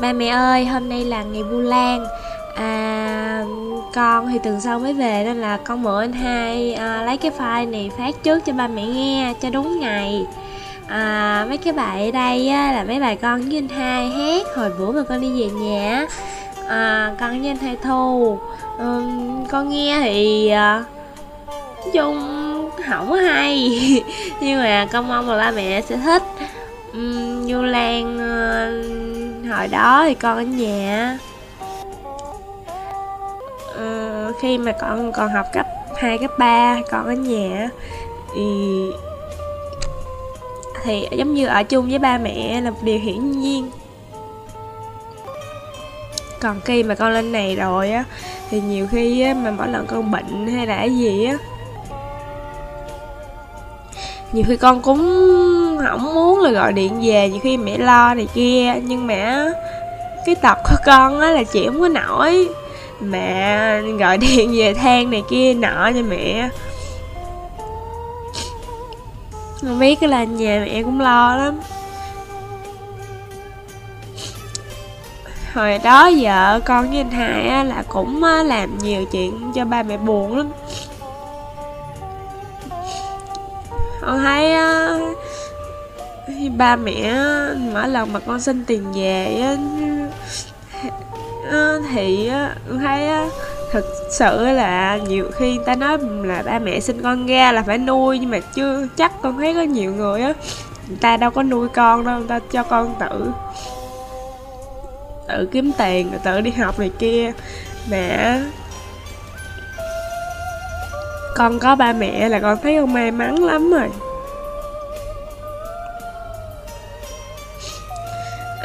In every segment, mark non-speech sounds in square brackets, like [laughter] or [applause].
Ba mẹ ơi, hôm nay là ngày Vu Lan. À, Con thì tuần sau mới về nên là con mượn anh hai à, lấy cái file này phát trước cho ba mẹ nghe cho đúng ngày. À, Mấy cái bài ở đây á, là mấy bài con với anh hai hát hồi bữa mà con đi về nhà à, Con với anh hai thu. Ừ, Con nghe thì à, nói chung không có hay. [laughs] Nhưng mà con mong là ba mẹ sẽ thích. Uhm, Vu lan uh, hồi đó thì con ở nhà. Uh, khi mà con còn học cấp 2, cấp 3 con ở nhà thì thì giống như ở chung với ba mẹ là một điều hiển nhiên. Còn khi mà con lên này rồi á thì nhiều khi á, mà mỗi lần con bệnh hay là cái gì á nhiều khi con cũng không muốn là gọi điện về nhiều khi mẹ lo này kia. Nhưng mà cái tập của con á là chị không có nổi. Mẹ gọi [laughs] điện về than này kia nọ cho mẹ. Không biết cái là nhà mẹ cũng lo lắm. Hồi đó vợ con với anh hai á, là cũng làm nhiều chuyện cho ba mẹ buồn lắm. Con thấy á ba mẹ mỗi lần mà con xin tiền về thì con thấy thật thực sự là nhiều khi người ta nói là ba mẹ sinh con ra là phải nuôi, nhưng mà chưa, chắc con thấy có nhiều người á, người ta đâu có nuôi con đâu, người ta cho con tự tự kiếm tiền rồi tự đi học này kia. Mẹ con có ba mẹ là con thấy con may mắn lắm rồi.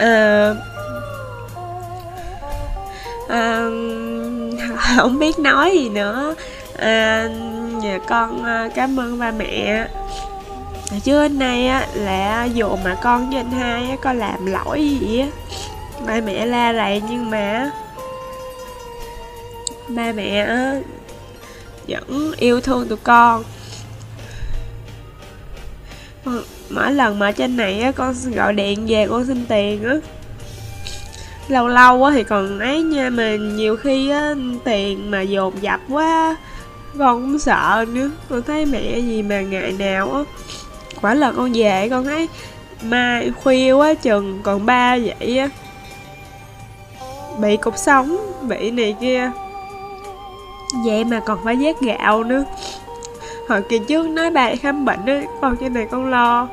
À, à, [laughs] không biết nói gì nữa. À, nhà con cảm ơn ba mẹ. Chứ anh nay á là dù mà con với anh hai á có làm lỗi gì á ba mẹ la rầy nhưng mà ba mẹ á vẫn yêu thương tụi con. Ừ mỗi lần mà trên này á, con gọi điện về, con xin tiền á. Lâu lâu á thì còn ấy nha, mà nhiều khi á, tiền mà dồn dập quá, con cũng sợ nữa. Con thấy mẹ gì mà ngày nào á quả là con về con thấy mai khuya quá chừng còn ba vậy á. Bị cục sống, bị này kia. Vậy mà còn phải vét gạo nữa hồi kỳ trước nói bà khám bệnh ấy còn trên này con lo.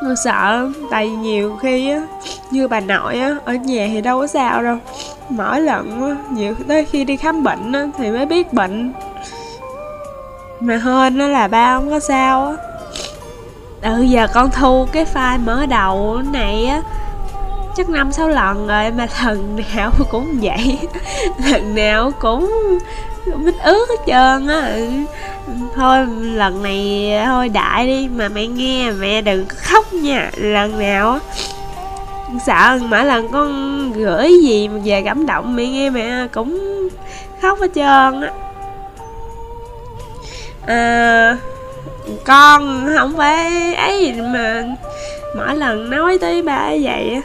Con sợ tại vì nhiều khi á, như bà nội á, ở nhà thì đâu có sao đâu. Mỗi lần á, nhiều tới khi đi khám bệnh á, thì mới biết bệnh. Mà hơn nó là ba không có sao á. Ừ giờ con thu cái file mở đầu này á, chắc năm sáu lần rồi, mà lần nào cũng vậy. [laughs] Lần nào cũng mít ướt hết trơn á ừ. thôi lần này thôi đại đi mà mẹ nghe mẹ đừng khóc nha lần nào sợ mỗi lần con gửi gì mà về cảm động mẹ nghe mẹ cũng khóc hết trơn á. À, con không phải ấy mà mỗi lần nói tới ba vậy á.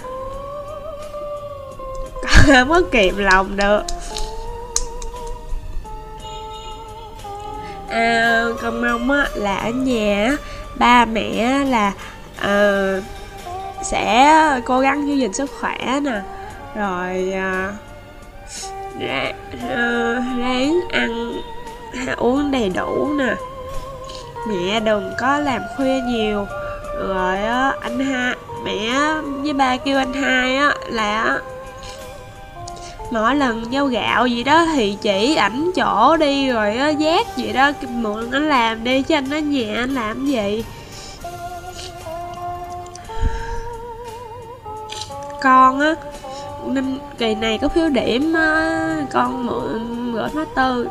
Con không có [laughs] kìm lòng được. À, con mong á là ở nhà ba mẹ là à, sẽ cố gắng giữ gìn sức khỏe nè. Rồi à, ráng, à, ờ, ráng ăn à, uống đầy đủ nè. Mẹ đừng có làm khuya nhiều. Rồi á anh hai mẹ với ba kêu anh hai á là mỗi lần giao gạo gì đó thì chỉ ảnh chỗ đi rồi á giác gì đó mượn anh làm đi chứ anh ở nhà anh làm gì? Con á năm kỳ này có phiếu điểm á, con mượn gửi nó tư.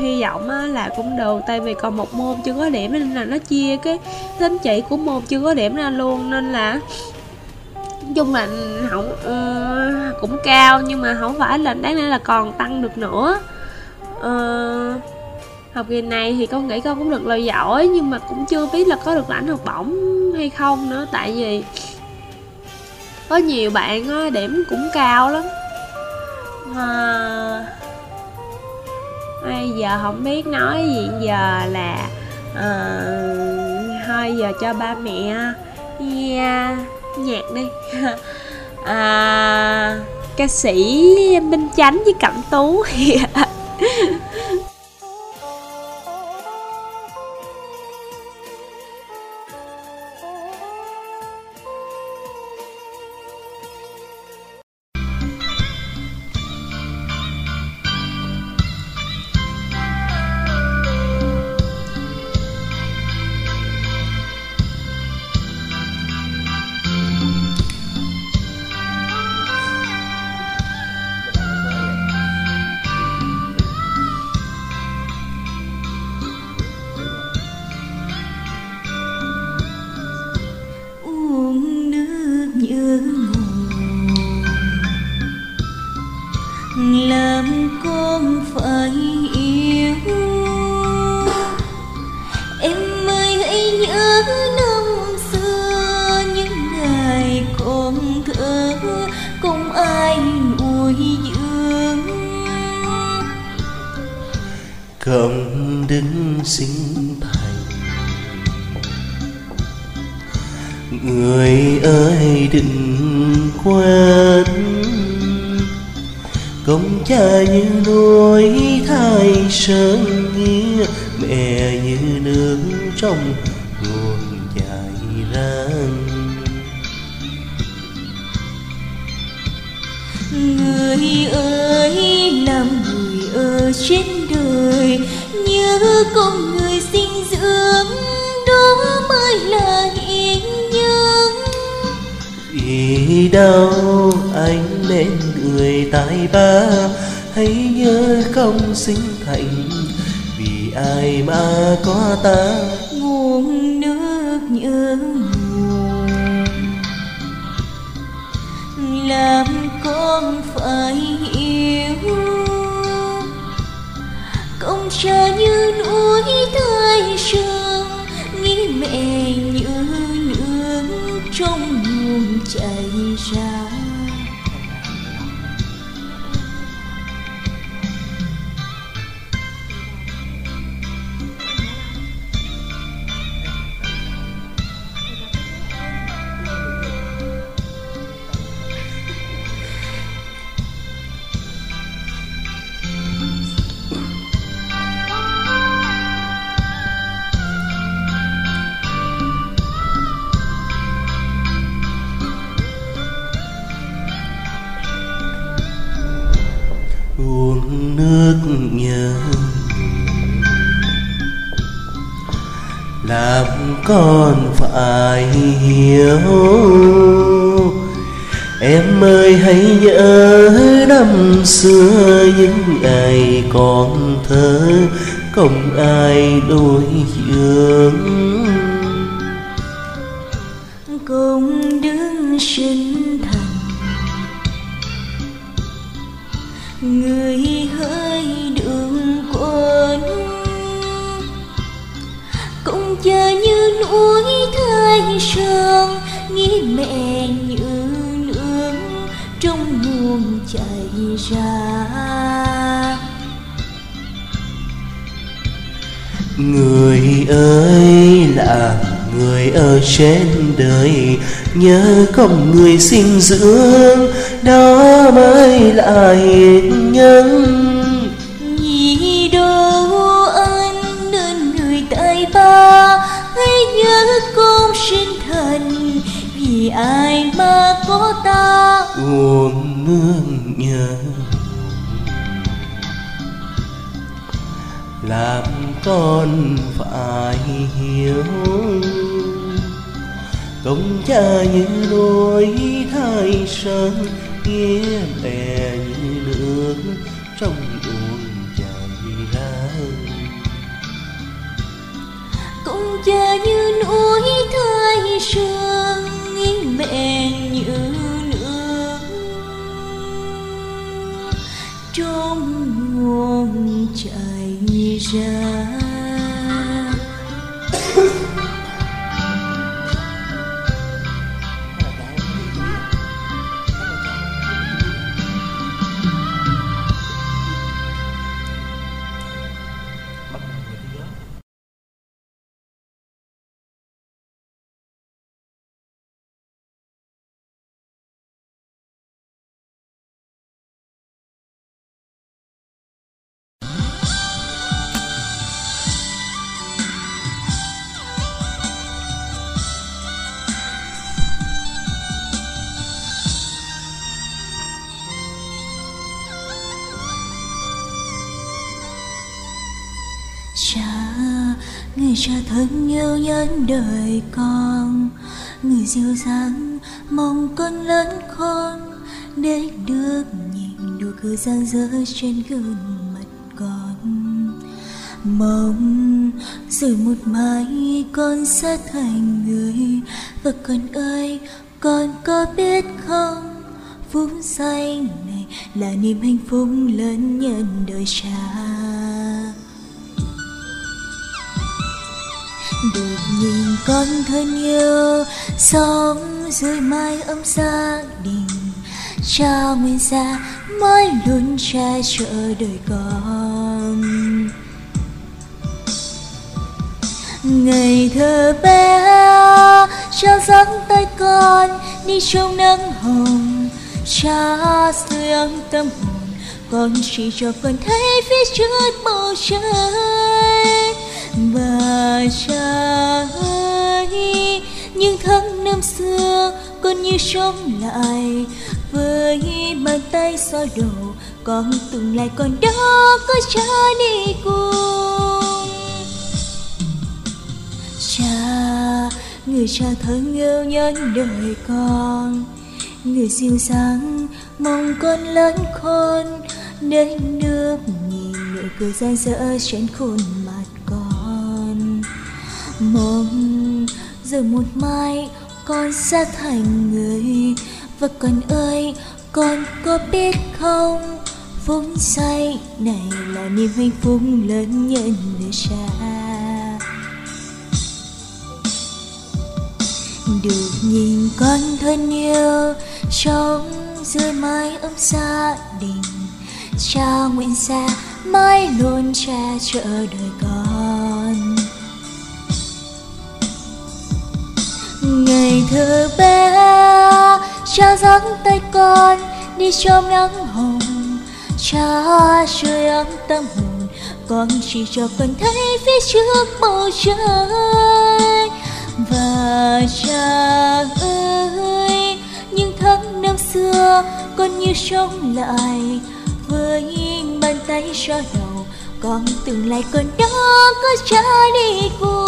Hy vọng á, là cũng được tại vì còn một môn chưa có điểm nên là nó chia cái tính chỉ của môn chưa có điểm ra luôn nên là chung là không uh, ờ, cũng cao nhưng mà không phải là đáng lẽ là còn tăng được nữa. Uh, học kỳ này thì con nghĩ con cũng được lời giỏi nhưng mà cũng chưa biết là có được lãnh học bổng hay không nữa tại vì có nhiều bạn á, điểm cũng cao lắm. Mà ai giờ không biết nói gì giờ là ờ, uh, thôi giờ cho ba mẹ. Nha yeah nhạc đi. [laughs] À, ca sĩ minh chánh với cẩm tú. [laughs] nhớ năm xưa những ngày còn thơ không ai đối dương người sinh dưỡng đó mới là hiền nhân. giờ như núi thay sương bền như nước. Trong nguồn chảy ra cha thân yêu nhân đời con. Người dịu dàng mong con lớn khôn, để được nhìn nụ cười rạng rỡ trên gương mặt con. Mong rồi một mai con sẽ thành người, và con ơi, con có biết không? Phút giây này là niềm hạnh phúc lớn nhân đời cha. Được nhìn con thân yêu sống dưới mái ấm gia đình. Cha nguyên gia mãi luôn che chở đời con. Ngày thơ bé, cha dắt tay con đi trong nắng hồng. Cha sưởi tâm hồn, con chỉ cho con thấy phía trước bầu trời và cha ơi những tháng năm xưa con như sống lại, với bàn tay xoa đầu con từng lại còn đó có cha đi cùng. Cha, người cha thân yêu nhân đời con, người dịu dàng mong con lớn khôn để nước nhìn nụ cười gian dở trên khuôn mặt mong rồi một mai con sẽ thành người. Và con ơi, con có biết không? Phút say này là niềm hạnh phúc lớn nhất đời cha được nhìn con thân yêu trong dưới mái ấm gia đình. Cha nguyện sẽ mãi luôn che chở đời con. Ngày thơ bé, cha dắt tay con, đi trong nắng hồng. Cha sưởi ấm tâm hồn, con chỉ cho con thấy phía trước bầu trời. Và cha ơi, những tháng năm xưa, con như sống lại với bàn tay cho đầu. Con tương lại còn đó có cha đi cùng.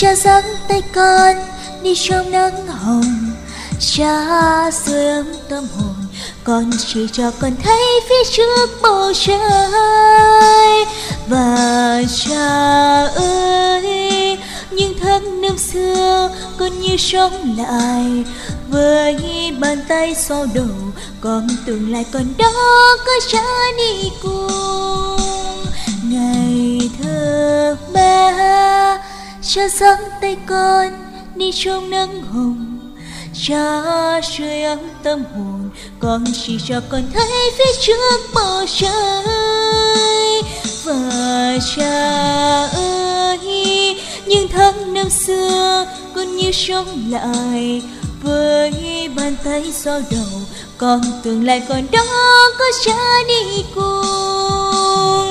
Cha dắt tay con, đi trong nắng hồng. Cha sưởi ấm tâm hồn, con chỉ cho con thấy phía trước bầu trời. Và cha ơi, những tháng năm xưa con như sống lại. Với bàn tay xoa đầu, con tương lai còn đó có cha đi cùng. Ngày thơ bé cha dắt tay con, đi trong nắng hồng. Cha sưởi ấm tâm hồn, con chỉ cho con thấy phía trước bầu trời. Và cha ơi, những tháng năm xưa, con như sống lại với bàn tay xoa đầu. Con tương lai còn đó có cha đi cùng.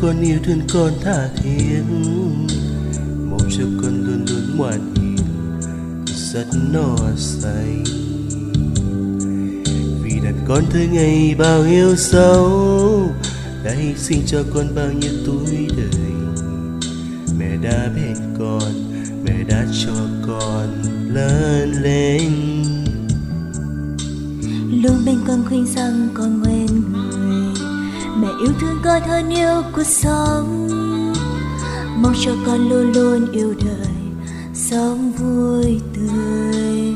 Con yêu thương con tha thiết. Mong cho con luôn luôn ngoan hiền, rất no say. Vì đàn con thấy ngày bao yêu dấu đã hy sinh cho con bao nhiêu tuổi đời. Mẹ đã bên con, mẹ đã cho con lớn lên. Luôn bên con khuyên rằng con ngoan yêu thương con hơn yêu cuộc sống. Mong cho con luôn luôn yêu đời, sống vui tươi.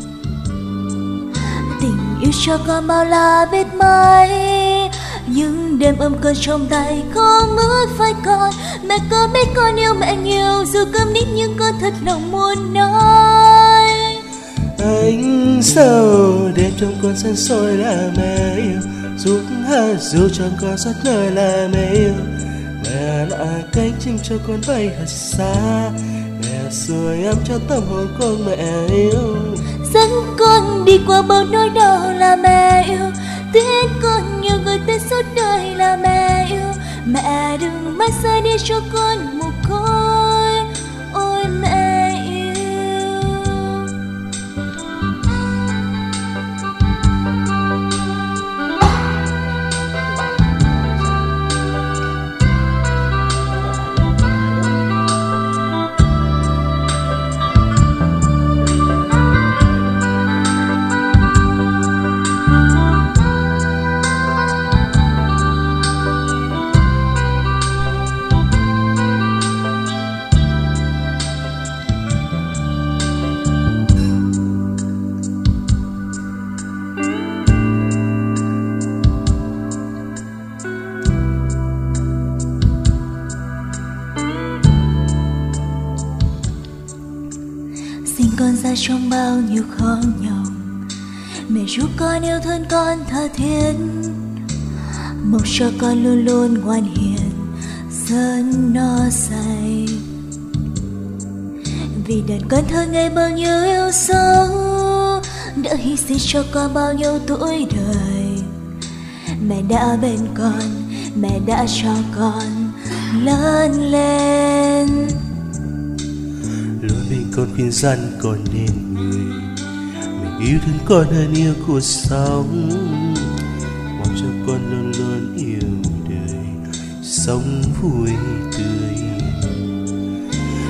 Tình yêu cho con bao la biết mấy, những đêm ôm con trong tay không mưa phải con. Mẹ có biết con yêu mẹ nhiều, dù câm nín nhưng con thật lòng muốn nói. Anh sao đêm trong con sân sôi là mẹ yêu giúp hát dù chẳng con rất nơi là mẹ yêu mẹ là cánh chim cho con bay thật xa. Mẹ sưởi ấm cho tâm hồn con mẹ yêu. Dẫn con đi qua bao nỗi đau là mẹ yêu. Tiễn con nhiều người tên suốt đời là mẹ yêu. Mẹ đừng mãi xa đi cho con nhọc mẹ giúp con yêu thương con tha thiết. Mong cho con luôn luôn ngoan hiền dân no say. Vì đàn con thơ ngày bao nhiêu yêu dấu, đã hy sinh cho con bao nhiêu tuổi đời. Mẹ đã bên con, mẹ đã cho con lớn lên. Luôn bên con khuyên dân con nên yêu thương con hơn yêu cuộc sống. Mong cho con luôn luôn yêu đời. Sống vui tươi.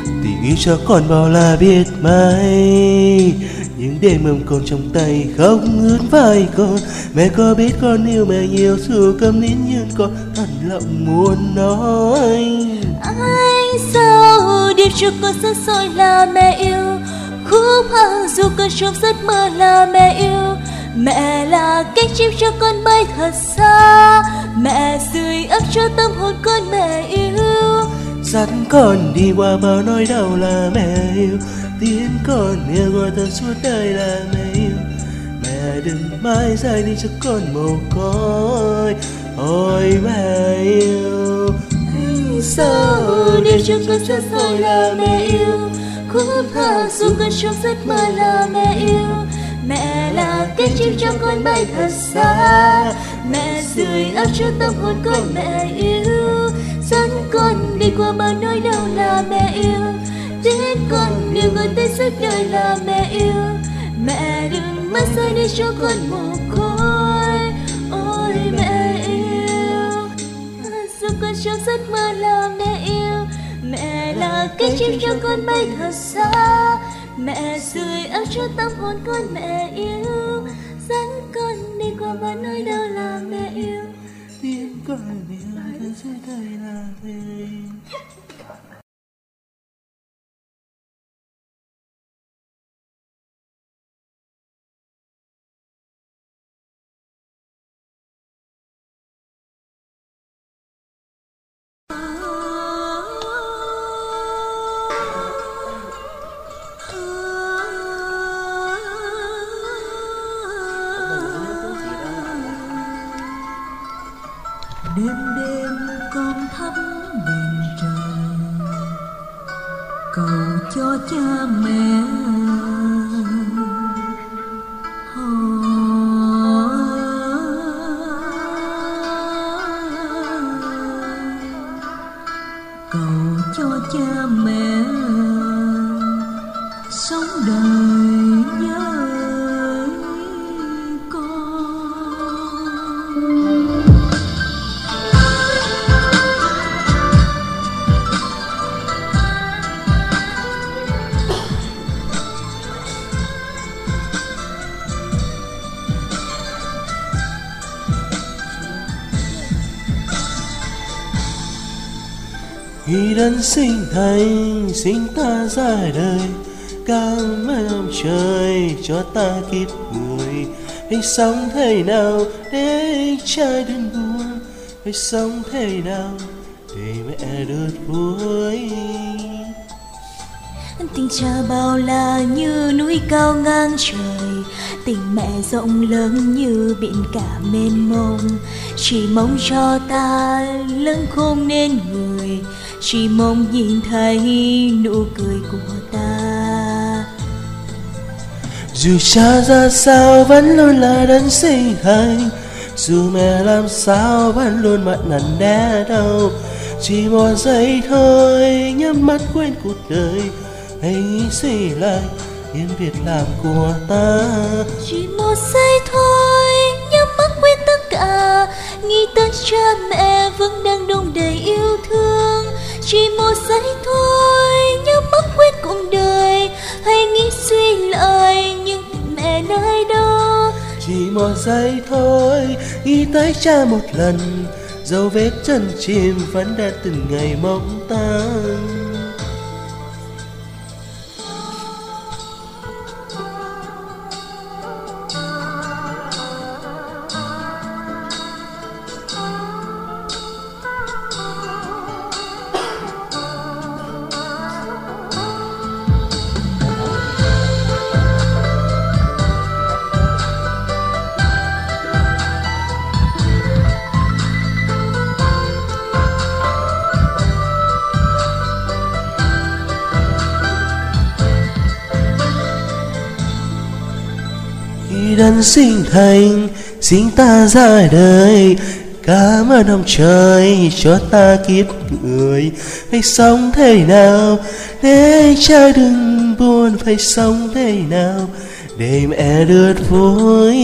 Tình yêu cho con bao la biết mấy những đêm ôm con trong tay không ướt vai con. Mẹ có biết con yêu mẹ nhiều dù câm nín nhưng con. Thật lòng muốn nói. Anh sao điệp cho con rất rồi là mẹ yêu khúc hát dù con trong giấc mơ là mẹ yêu. Mẹ là cánh chim cho con bay thật xa. Mẹ sưởi ấm cho tâm hồn con mẹ yêu. Dắt con đi qua bao nỗi đau là mẹ yêu. Tiếng con yêu gọi ta suốt đời là mẹ yêu. Mẹ đừng mãi rời đi cho con mồ côi. Ôi mẹ yêu. Sao đêm cho con rất soi là mẹ yêu khúc hát dù con trong giấc mơ là mẹ yêu. Mẹ là cánh chim cho con bay thật xa. Mẹ sưởi ấm cho tâm hồn con mẹ yêu. Dẫn con đi qua bao nỗi đau là mẹ yêu. Đến con yêu người tới suốt đời là mẹ yêu. Mẹ đừng mất rơi đi cho con mồ côi. Ôi mẹ yêu. Dù con trong giấc mơ là mẹ yêu là cánh chim cho con bay thật xa. mẹ sưởi ấm cho tâm hồn con mẹ yêu. Dẫn con đi qua bao nỗi đau là mẹ yêu. Tiếng con yêu ta suốt đời là mẹ vì đấng sinh thành, sinh ta ra đời càng ơn ông trời cho ta kịp người hãy sống thế nào để trai đừng buồn hãy sống thế nào để mẹ được vui tình cha bao la như núi cao ngang trời, tình mẹ rộng lớn như biển cả mênh mông. Chỉ mong cho ta lớn khôn nên người chỉ mong nhìn thấy nụ cười của ta. Dù cha ra sao vẫn luôn là đấng sinh thành. Dù mẹ làm sao vẫn luôn mặn nằn đẻ đau chỉ một giây thôi nhắm mắt quên cuộc đời. Hãy suy lại những việc làm của ta. Chỉ một giây thôi nhắm mắt quên tất cả. Nghĩ tới cha mẹ vẫn đang đông đầy yêu thương chỉ một giây thôi, nhớ mất quên cuộc đời. Hay nghĩ suy lại những mẹ nơi đâu chỉ một giây thôi, nghĩ tới cha một lần. Dấu vết chân chim vẫn đã từng ngày mong ta khi đấng sinh thành, sinh ta ra đời. Cảm ơn ông trời cho ta kiếp người, phải sống thế nào? Để cha đừng buồn, phải sống thế nào? Để mẹ được vui.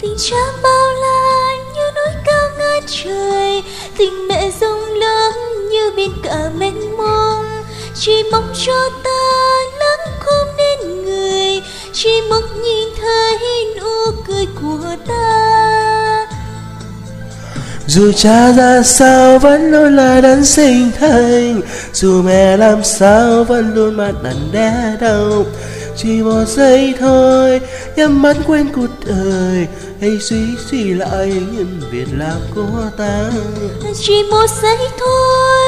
Tình cha bao la như núi cao ngất trời, tình mẹ rộng lớn như biển cả mênh mông. Chỉ mong cho ta chỉ mong nhìn thấy nụ cười của ta. Dù cha ra sao vẫn luôn là đấng sinh thành dù mẹ làm sao vẫn luôn mặt nằn đẻ đau chỉ một giây thôi nhắm mắt quên cuộc đời hãy suy suy lại những việc làm của ta. Chỉ một giây thôi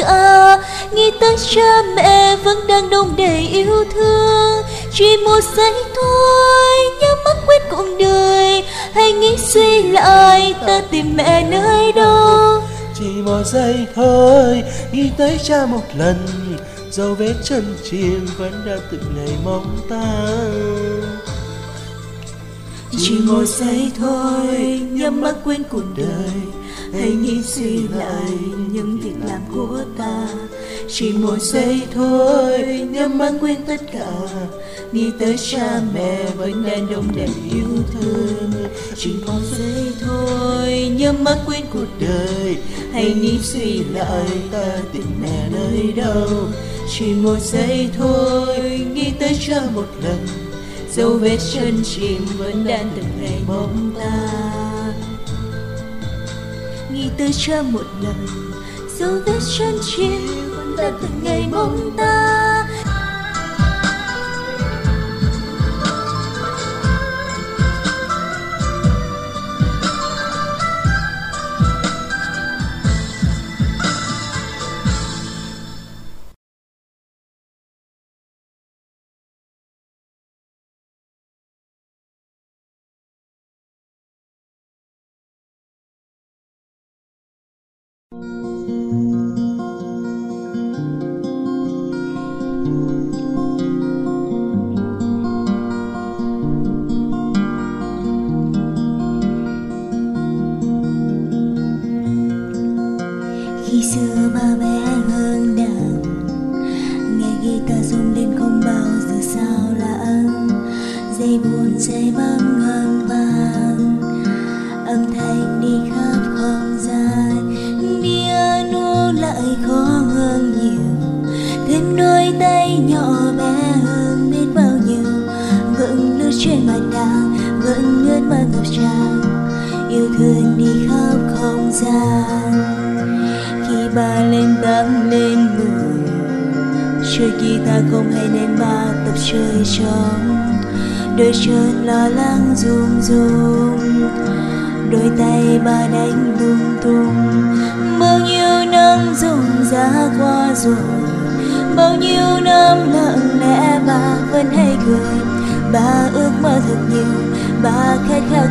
cả. Nghĩ tới cha mẹ vẫn đang đông đầy yêu thương. Chỉ một giây thôi nhắm mắt quên cuộc đời. Hãy nghĩ suy lại, ta tìm mẹ nơi đâu chỉ một giây thôi, nghĩ tới cha một lần. Dấu vết chân chim vẫn đã từng ngày mong ta chỉ một giây thôi nhắm mắt quên cuộc đời hãy nghĩ suy lại những việc làm của ta. Chỉ một giây thôi, nhắm mắt quên tất cả. Nghĩ tới cha mẹ vẫn đang đông đầy yêu thương. Chỉ một giây thôi, nhắm mắt quên cuộc đời. Hãy nghĩ suy lại ta tìm mẹ nơi đâu. Chỉ một giây thôi, nghĩ tới cha một lần. Dấu vết chân chim vẫn đang từng ngày mong ta nghĩ tới cha một lần dấu vết chân chim vẫn đã từng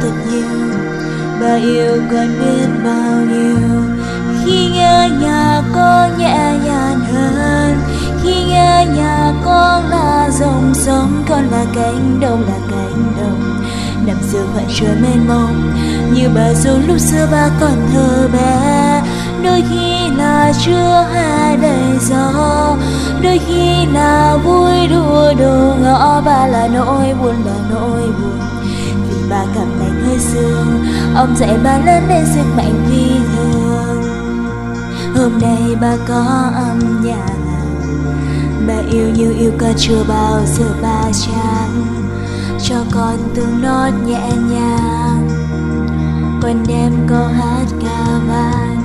thật nhiều. Và yêu con biết bao nhiêu. Khi nghe nhà con nhẹ nhàng hơn, Khi nghe nhà con là dòng sông, Con là cánh đồng, là cánh đồng. Nằm giữa khoảng trời mênh mông, Như bà dù lúc xưa ba còn thơ bé. Đôi khi là chưa hè đầy gió, Đôi khi là vui đùa đồ ngõ. Ba là nỗi buồn, là nỗi buồn cảm lạnh hơi sương. Ông dạy ba lớn lên sức mạnh phi thường Hôm nay ba có âm nhạc. Ba yêu như yêu ca chưa bao giờ ba chán Cho con từng nốt nhẹ nhàng. Con đem câu hát ca vang.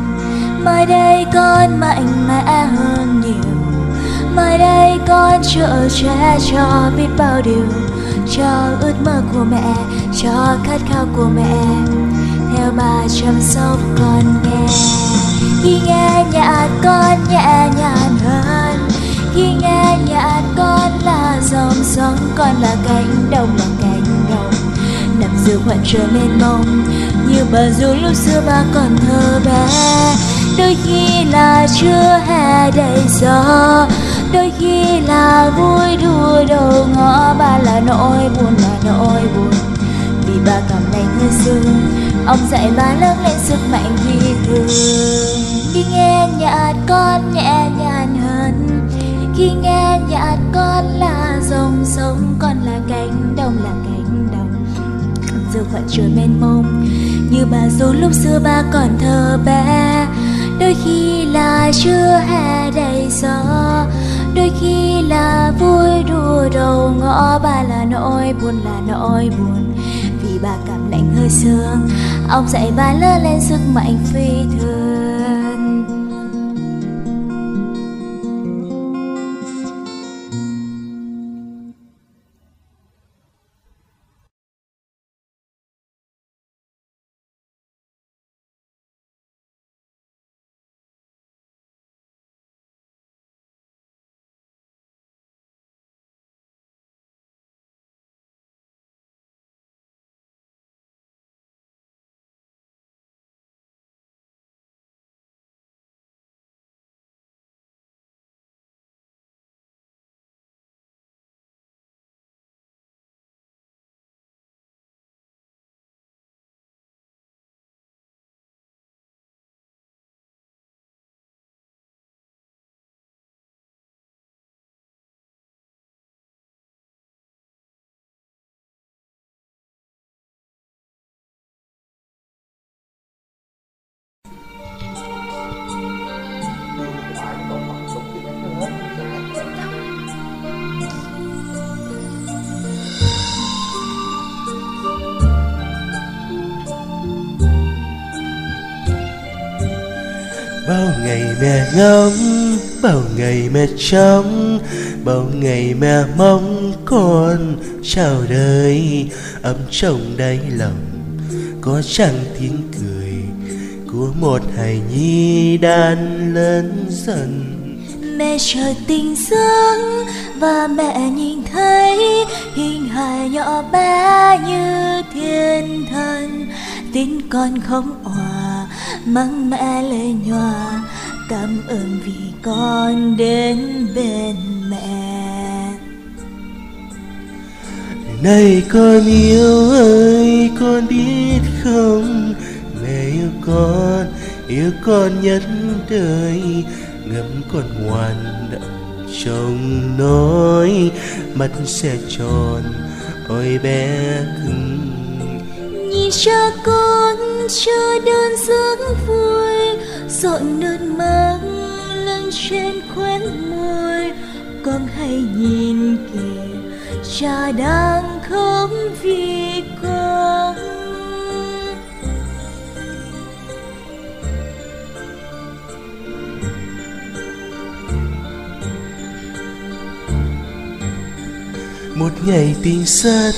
Mai đây con mạnh mẽ hơn nhiều. Mai đây con chở che cho biết bao điều. Cho ước mơ của mẹ, cho khát khao của mẹ. Theo bà chăm sóc con nghe Khi nghe nhạc con nhẹ nhàng hơn. Khi nghe nhạc con là dòng sông Con là cánh đồng là cánh đồng. Nằm giữa khoảng trời mênh mông Như bà dù lúc xưa ba còn thơ bé đôi khi là chưa hè đầy gió đôi khi là vui đùa đầu ngõ, ba là nỗi buồn, là nỗi buồn. Vì ba cảm thấy như sưng ông dạy ba lớn lên sức mạnh vì thường khi nghe nhạc con nhẹ nhàng hơn, khi nghe nhạc con là dòng sông, con là cánh đồng, là cánh đồng. Giờ khoảng trời mênh mông, như bà dù lúc xưa ba còn thơ bé, đôi khi là chưa hè đầy gió đôi khi là vui, đùa đầu ngõ ba là nỗi buồn, là nỗi buồn. Vì bà cảm lạnh hơi sương, ông dạy ba lớn lên sức mạnh phi thường. Ngày mẹ ngóng, bao ngày mẹ trông bao ngày mẹ mong con chào đời. Ấm trong đáy lòng, có chẳng tiếng cười của một hài nhi đang lớn dần. Mẹ chợt tình giấc và mẹ nhìn thấy hình hài nhỏ bé như thiên thần. Tin con không òa mang mẹ lên nhòa cảm ơn vì con đến bên mẹ. Này con yêu ơi con biết không? Mẹ yêu con yêu con nhất đời. Ngấm con ngoan đậm trong nói mắt sẽ tròn ôi bé cưng. Nhìn cha con chưa đơn giấc vui dọn nước mắt lăn trên khóe môi, con hãy nhìn kìa, cha đang khóc vì con. Một ngày tinh sân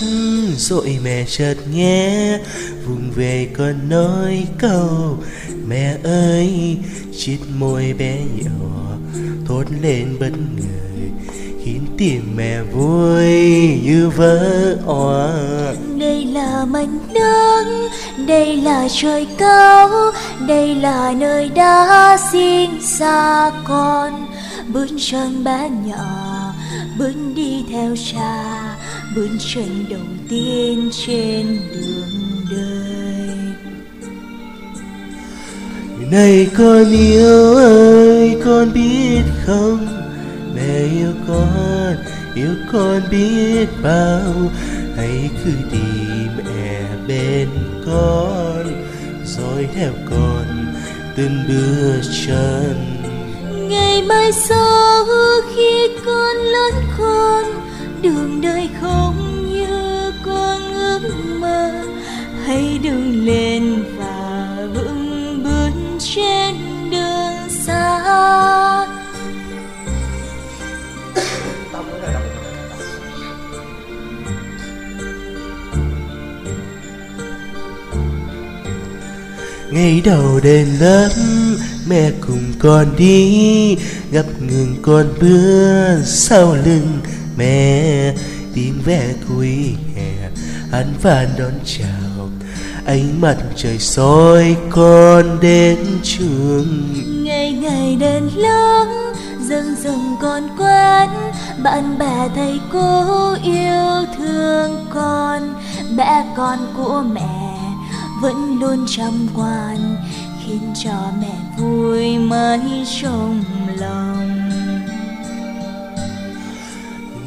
Rồi mẹ chợt nghe, Vùng về con nói câu mẹ ơi chiếc môi bé nhỏ thốt lên bất ngờ khiến tim mẹ vui như vỡ òa. Đây là mảnh nước, đây là trời cao đây là nơi đã sinh ra con. Bước chân bé nhỏ bước đi theo cha bước chân đầu tiên trên đường. Này con yêu ơi, con biết không? Mẹ yêu con yêu con biết bao. Hãy cứ đi mẹ bên con, rồi theo con từng bước chân. Ngày mai sau khi con lớn khôn đường đời không như con ước mơ. Hãy đứng lên và vững bước trên đường xa. Ngày đầu đến lớp mẹ cùng con đi gặp ngừng con bữa sau lưng mẹ. Tiếng ve cuối hè hắn van đón chào ánh mặt trời soi con đến trường. Ngày ngày đến lớp dần dần con quen bạn bè thầy cô yêu thương con. Bé con của mẹ vẫn luôn chăm quan khiến cho mẹ vui mãi trong lòng.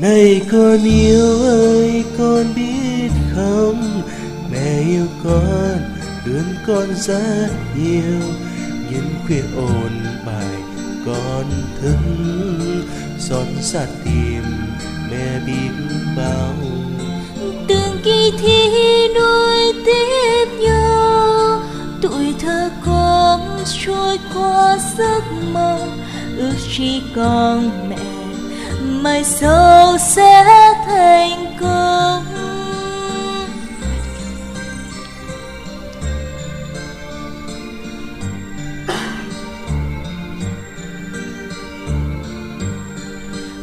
Này con yêu ơi con biết không mẹ yêu con thương con rất nhiều những khuya ồn bài con thức. Xót xa tìm mẹ biết bao. Từng kỳ thi nối tiếp nhau. Tuổi thơ con trôi qua giấc mơ. Ước chỉ con mẹ, mai sau sẽ thành công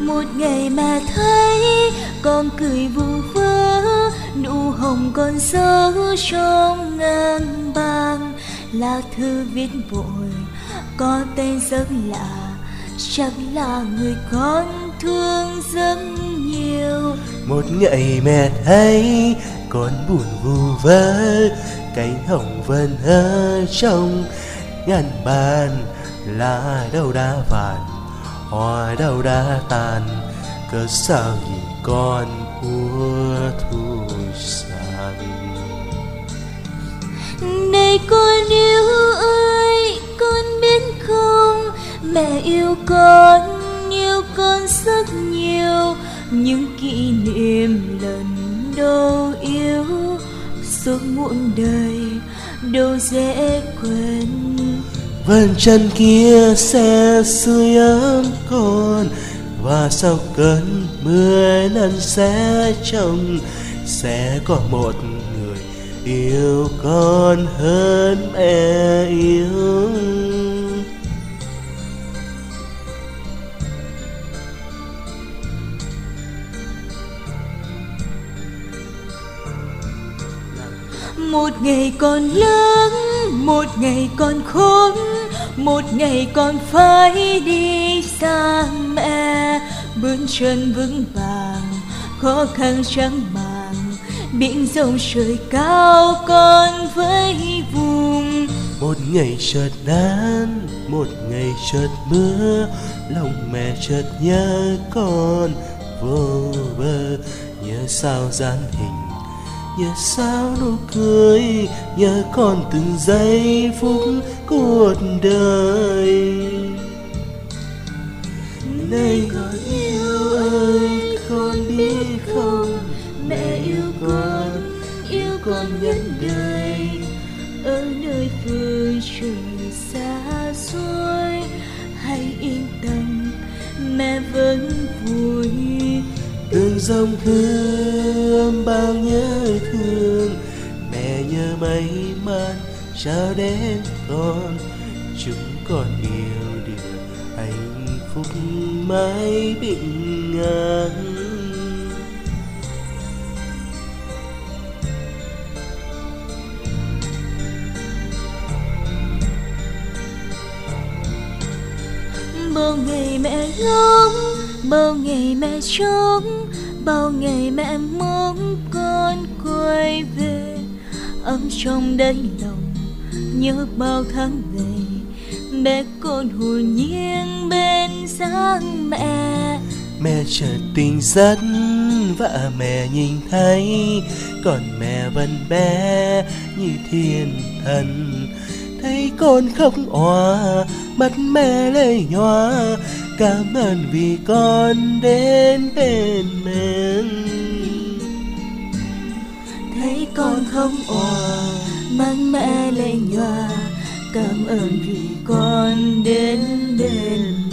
một ngày mà thấy con cười vu vơ, nụ hồng còn giấu trong ngang bàng. Lá thư viết vội có tên rất lạ chắc là người con thương rất nhiều. Một ngày mẹ thấy con buồn vu vơ, cánh hồng vân ở trong, ngàn bàn lá đâu đã vàng hoa đâu đã tàn cớ sao nhìn con mùa thu sang. Này con yêu ơi, con biết không? Mẹ yêu con yêu con rất nhiều. Những kỷ niệm lần đầu yêu, suốt muộn đời, đâu dễ quên vầng chân kia sẽ sưởi ấm con và sau cơn mưa lần sẽ trông sẽ có một người yêu con hơn mẹ yêu. Một ngày còn lớn, một ngày còn khốn, một ngày còn phải đi xa mẹ. Bước chân vững vàng, khó khăn chẳng màng, biển rộng trời cao con với vùng. Một ngày chợt nắng một ngày chợt mưa, lòng mẹ chợt nhớ con vô bờ nhớ sao gian hình nhớ sao nụ cười nhớ con từng giây phút cuộc đời. Này con yêu ơi, con biết không? Mẹ yêu con yêu con nhất đời. Ở nơi phương trời xa xôi, hãy yên tâm, mẹ vẫn vui từng dòng thương bao nhớ thương, mẹ nhớ mấy man sao đến con. Chúng con yêu được hạnh phúc mãi bình an bao ngày mẹ ngóng, bao ngày mẹ trông, bao ngày mẹ mong con quay về. Ấm trong đáy lòng, nhớ bao tháng ngày mẹ con hồn nhiên bên dáng mẹ. Mẹ chợt tình giấc và mẹ nhìn thấy, còn mẹ vẫn bé như thiên thần con khóc òa mắt mẹ lệ nhòa. Cảm ơn vì con đến bên mình thấy con không òa mắt mẹ lệ nhòa. Cảm ơn vì con đến bên mẹ.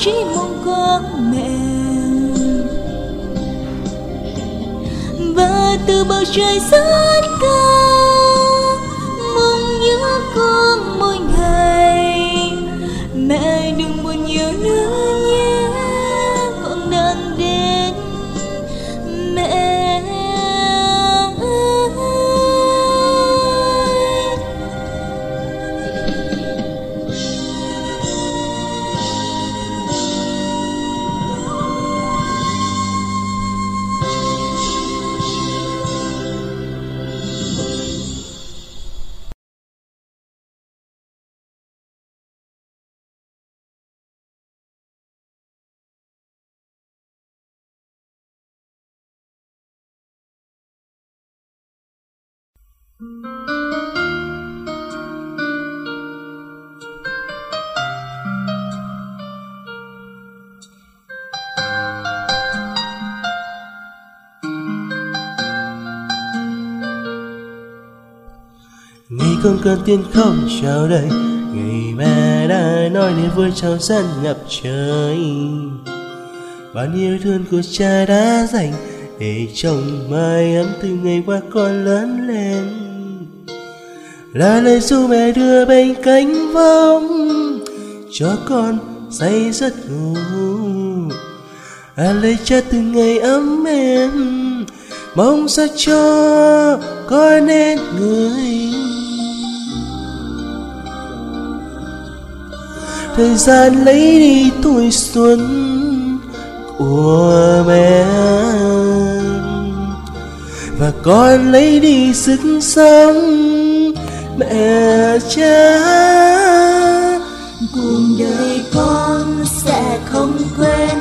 Chỉ mong có mẹ và từ bầu trời rất cao mong nhớ con ngày con cần tiên không chào đời, ngày mẹ đã nói niềm vui trong sân ngập trời. Bao nhiêu thương của cha đã dành để chồng mai ấm từ ngày qua con lớn lên là lời ru mẹ đưa bên cánh vong, cho con say giấc ngủ. Là lời cha từng ngày ấm êm, mong sao cho con nên người. Thời gian lấy đi tuổi xuân của mẹ. Và con lấy đi sức sống mẹ cha cuộc đời con sẽ không quên.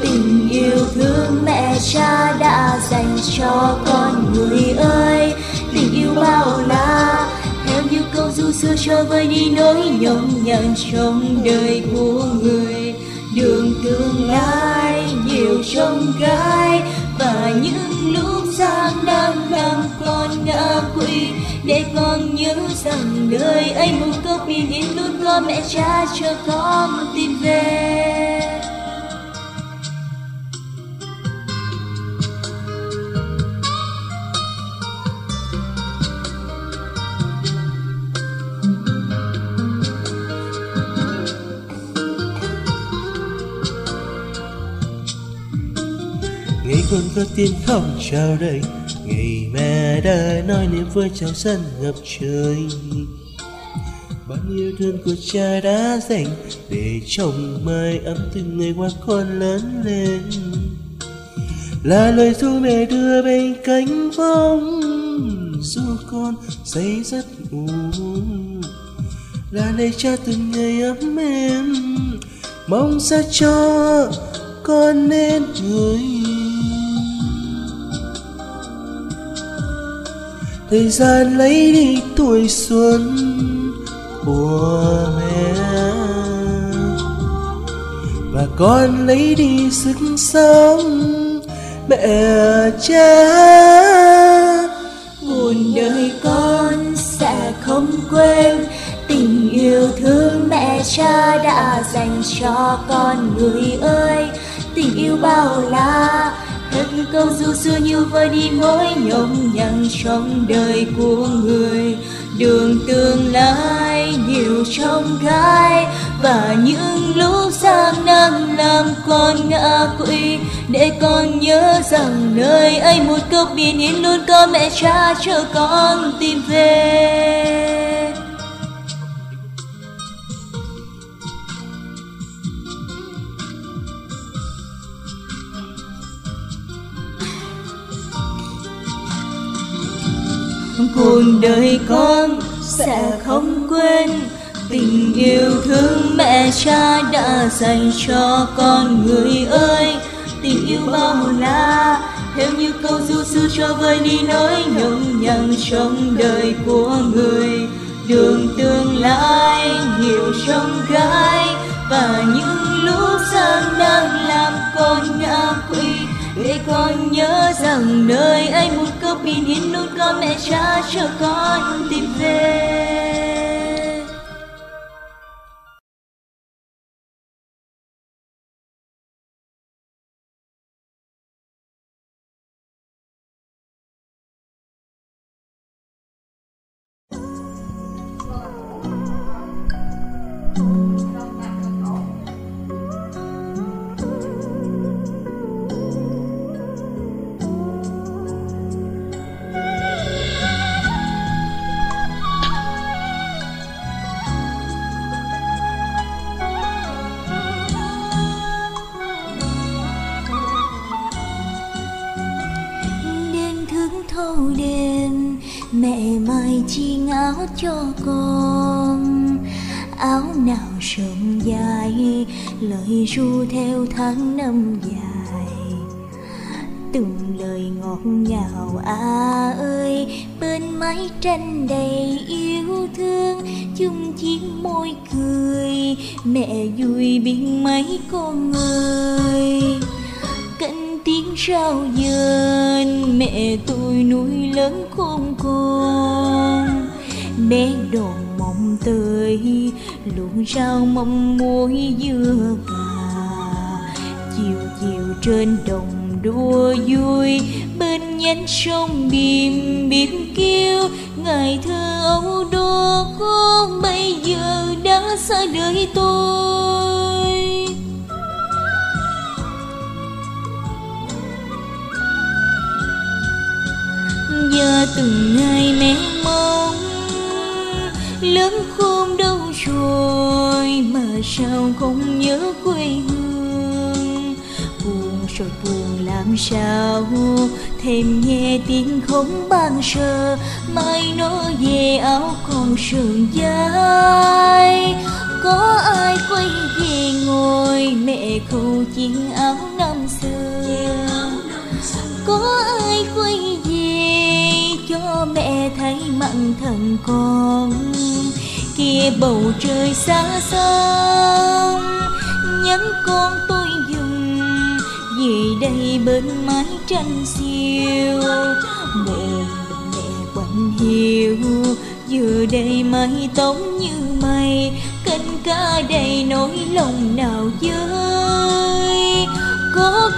Tình yêu thương mẹ cha đã dành cho con người ơi. Tình yêu bao la, theo như câu du xưa cho vơi đi nỗi nhọc nhằn trong đời của người. Đường tương lai nhiều trông gai, và những lúc gian nan làm con ngã quỵ để con nhớ rằng đời anh một cốc bình yên luôn có mẹ cha cho con tìm về. Ngày con có tiếng không chào đời ngày mẹ đã nói niềm vui trong sân ngập trời. Bao yêu thương của cha đã dành để chồng mai ấm từng ngày qua con lớn lên. Là lời ru mẹ đưa bên cánh vong, dù con say giấc ngủ. Là lời cha từng ngày ấm em mong sao cho con nên người thời gian lấy đi tuổi xuân của mẹ. Và con lấy đi sức sống mẹ cha. Buồn đời con sẽ không quên tình yêu thương mẹ cha đã dành cho con người ơi. Tình yêu bao la câu du xưa như vơi đi mỗi nhọc nhằn trong đời của người. Đường tương lai nhiều trong gai, và những lúc gian nan làm con ngã quỵ. Để con nhớ rằng nơi ấy một cốc biển yên luôn có mẹ cha chờ con tìm về. Cuộc đời con sẽ không quên tình yêu thương mẹ cha đã dành cho con người ơi. Tình yêu bao la, theo như câu du xưa cho vơi đi nỗi nhọc nhằn trong đời của người. Đường tương lai, nhiều trong gai và những lúc gian đang làm con ngã quỵ để con nhớ rằng nơi anh một cốc bình yên luôn có mẹ cha chờ con tìm về. Đêm, mẹ mai chiên áo cho con. Áo nào rộng dài, lời ru theo tháng năm dài. Từng lời ngọt ngào à ơi, bên mái tranh đầy yêu thương. Chung chiếc môi cười, mẹ vui biết mấy con người tiếng rau dền, mẹ tôi nuôi lớn khôn con bé đồn mộng tươi luôn rau mâm muối dưa và chiều chiều trên đồng đua vui, bên nhánh sông bìm bìm kêu. Ngày thơ âu đô con bây giờ đã xa đời tôi. Giờ từng ngày mẹ mong. Lớn khôn đâu rồi mà sao không nhớ quê hương. Buồn rồi buồn làm sao? Thêm nghe tiếng khóc ban sơ. Mai nó về áo con sườn dài có ai quay về ngồi? Mẹ khâu chiến áo năm xưa. Có ai quay về cho mẹ thấy mặn thần con kia bầu trời xa xăm, nhắn con tôi dùng về đây bên mái tranh siêu mẹ mẹ quạnh hiu. Vừa đây mây tống như mây cánh ca đầy nỗi lòng nào dơi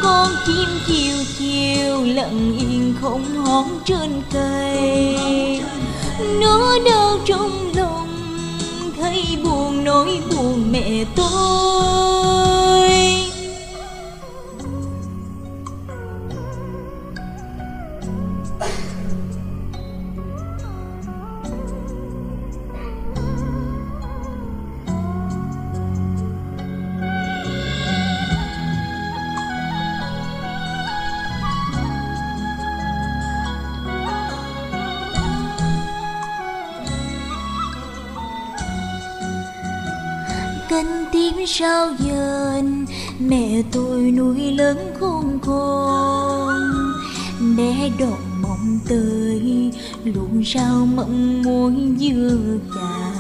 con chim chiều chiều lặng yên không hót trên cây. Nó đau trong lòng thấy buồn nỗi buồn mẹ tôi. Sao dần? Mẹ tôi nuôi lớn khôn con bé đọt mong tươi, luôn sao mộng muối dưa già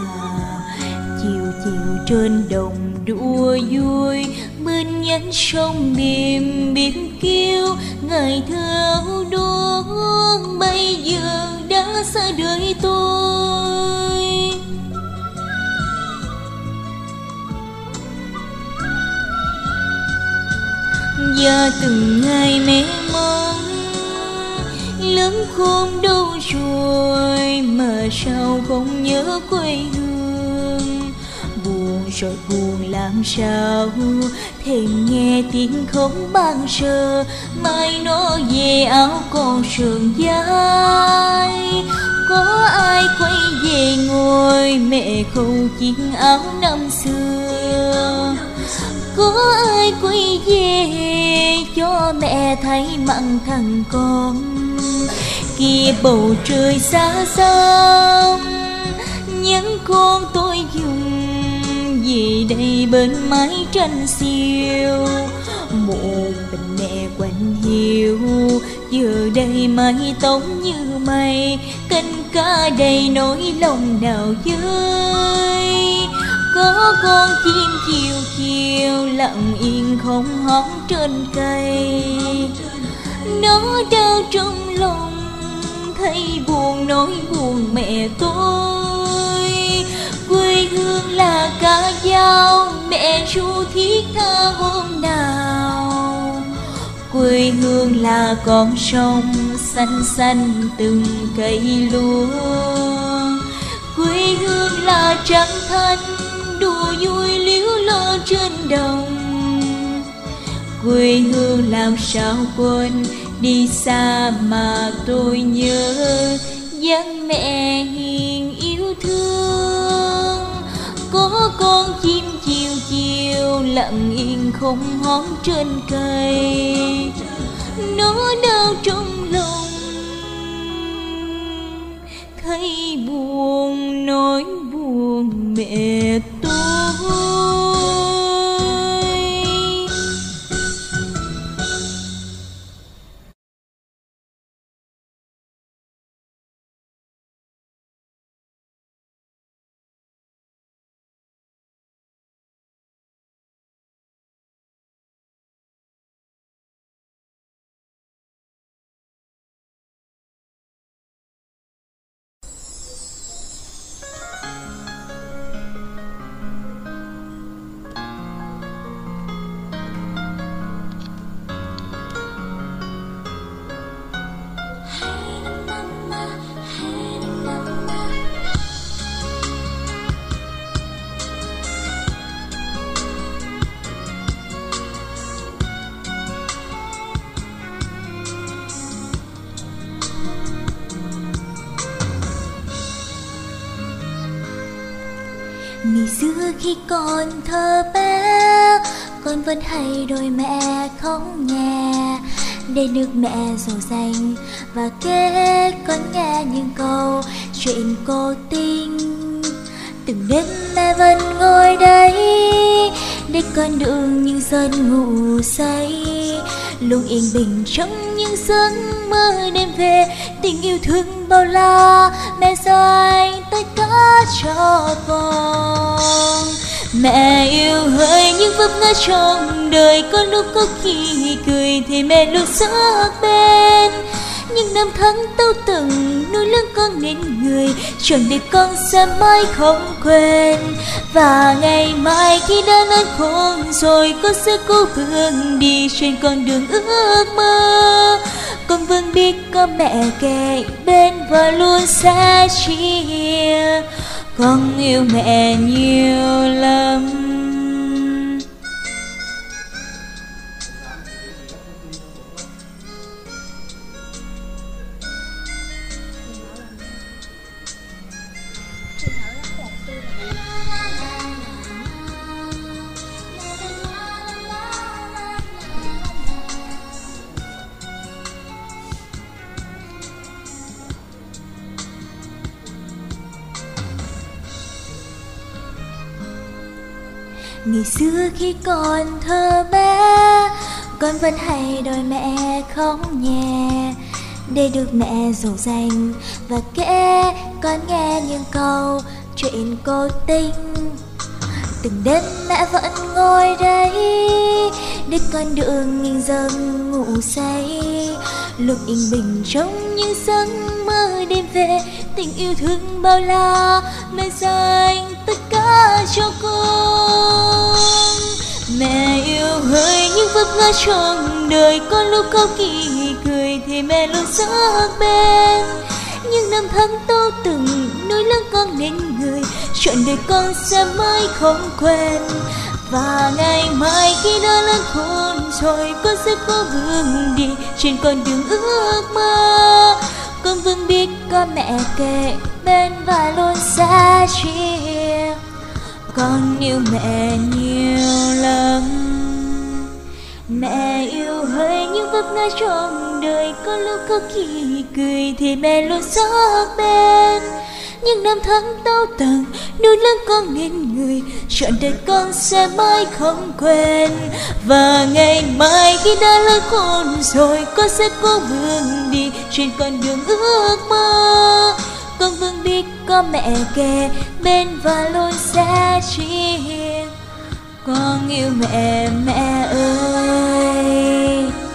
chiều chiều trên đồng đua vui, bên nhánh sông biềm biển kêu. Ngày thơ đua bây giờ đã xa đời tôi. Và từng ngày mẹ mong lớn khôn đâu rồi mà sao không nhớ quê hương. Buồn rồi buồn làm sao thêm nghe tiếng khóc ban sơ. Mai nó về áo con sườn dài có ai quay về ngồi mẹ khâu chiếc áo năm xưa có ai quay về cho mẹ thấy mặn thằng con. Kia bầu trời xa xăm, những con tôi dùng về đây bên mái tranh siêu. Một mình mẹ quạnh hiu giờ đây mây tống như mây. Canh cá đầy nỗi lòng nào dơi có con chim chiều chiều lặng yên không hót trên cây. Nó đau trong lòng, thấy buồn nỗi buồn mẹ tôi. Quê hương là cả dao mẹ ru thiết tha hôm nào. Quê hương là con sông xanh xanh từng cây lúa. Quê hương là trắng thanh đùa vui liếu lo trên đồng. Quê hương làm sao quên, đi xa mà tôi nhớ. Dân mẹ hiền yêu thương, có con chim chiều chiều lặng yên không hót trên cây. Nó đau trong lòng thấy buồn nỗi buồn mẹ tôi. Khi còn thơ bé, con vẫn hay đôi mẹ không nhà để được mẹ dỗ dành và kể con nghe những câu chuyện cô tình. Từng đêm mẹ vẫn ngồi đây, để con đường những dân ngủ say. Luôn yên bình trong những giấc mơ đêm về, tình yêu thương bao la mẹ do anh cho con. Mẹ yêu hỡi những vấp ngã trong đời con lúc có khi cười thì mẹ luôn sát bên. Những năm tháng tao từng nuôi lớn con nên người chuẩn để con sẽ mãi không quên. Và ngày mai khi đã lớn khôn rồi, con sẽ cố vươn đi trên con đường ước mơ. Con vẫn biết có mẹ kề bên và luôn sẽ chia con yêu mẹ nhiều lắm. Khi còn thơ bé. Con vẫn hay đòi mẹ khóc nhẹ để được mẹ dỗ dành. Và kể con nghe những câu chuyện cô tình. Từng đêm mẹ vẫn ngồi đây, để con đường nghìn dâng ngủ say. Lúc yên bình trong những giấc mơ đêm về, tình yêu thương bao la, mẹ dành tất cả cho con mẹ yêu hỡi những vấp ngã trong đời con lúc khóc kỳ cười thì mẹ luôn sát bên những năm tháng tao từng nuôi lớn con nên người, chọn đời con sẽ mãi không quên. Và ngày mai khi đã lớn khôn rồi, con sẽ có vương đi trên con đường ước mơ. Con vẫn biết có mẹ kề bên và luôn xa chia con yêu mẹ nhiều lắm. Mẹ yêu hơi những vấp ngã trong đời con lúc có khi cười thì mẹ luôn sát bên. Những năm tháng đau tầng nuôi lớn con nên người, chọn đời con sẽ mãi không quên. Và ngày mai khi đã lớn khôn rồi, con sẽ cố vươn đi trên con đường ước mơ. Con vẫn biết có mẹ kề bên và luôn sẽ hiền. Con yêu mẹ mẹ ơi.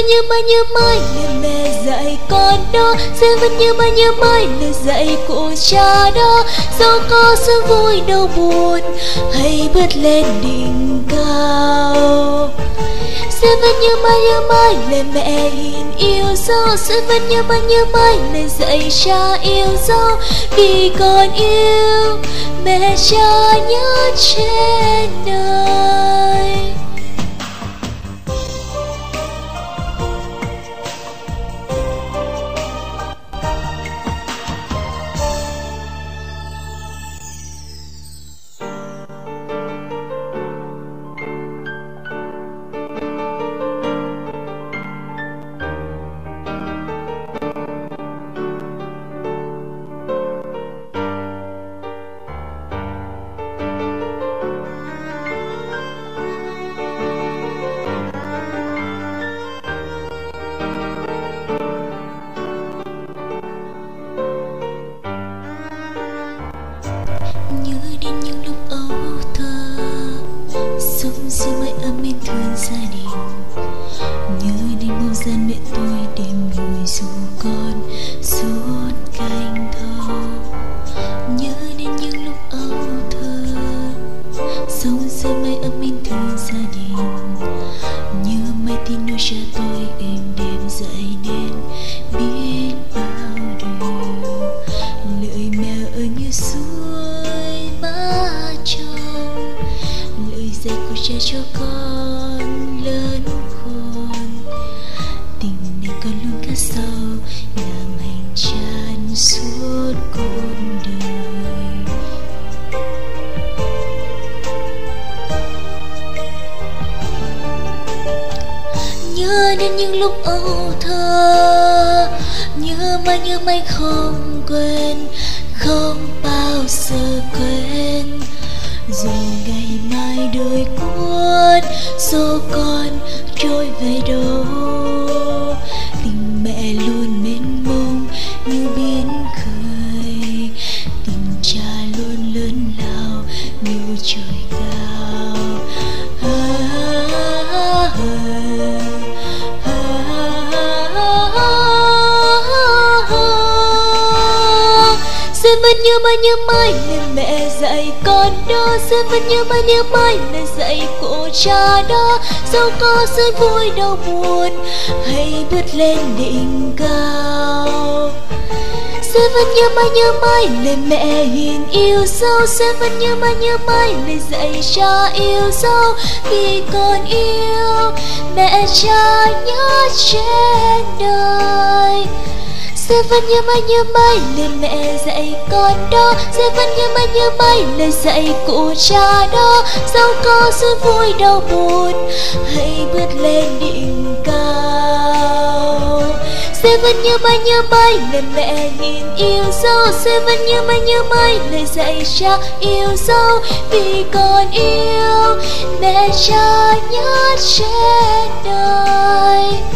Vẫn như bao như mai lời mẹ dạy con đó. Sẽ vẫn như bao như mai lời dạy của cha đó. Dẫu có sớm vui đâu buồn, hãy bước lên đỉnh cao. Sẽ vẫn như bao như mai lời mẹ hiền yêu dấu sẽ vẫn như bao như mai lời dạy cha yêu dấu vì con yêu mẹ cha nhớ trên đời. Dẫu có rơi vui đau buồn hãy bước lên đỉnh cao? Sẽ vẫn nhớ mãi nhớ mãi lời mẹ hiền yêu dấu sẽ vẫn nhớ mãi nhớ mãi lời dạy cha yêu dấu vì con yêu, mẹ cha nhớ trên đời sẽ vẫn như mãi như mãi lời mẹ dạy con đó. Sẽ vẫn như mãi như mãi lời dạy của cha đó. Dẫu có sự vui đau buồn, hãy bước lên đỉnh cao. Sẽ vẫn như mãi như mãi lời mẹ nhìn yêu dấu. Sẽ vẫn như mãi như mãi lời dạy cha yêu dấu. Vì con yêu, mẹ cha nhớ trên đời.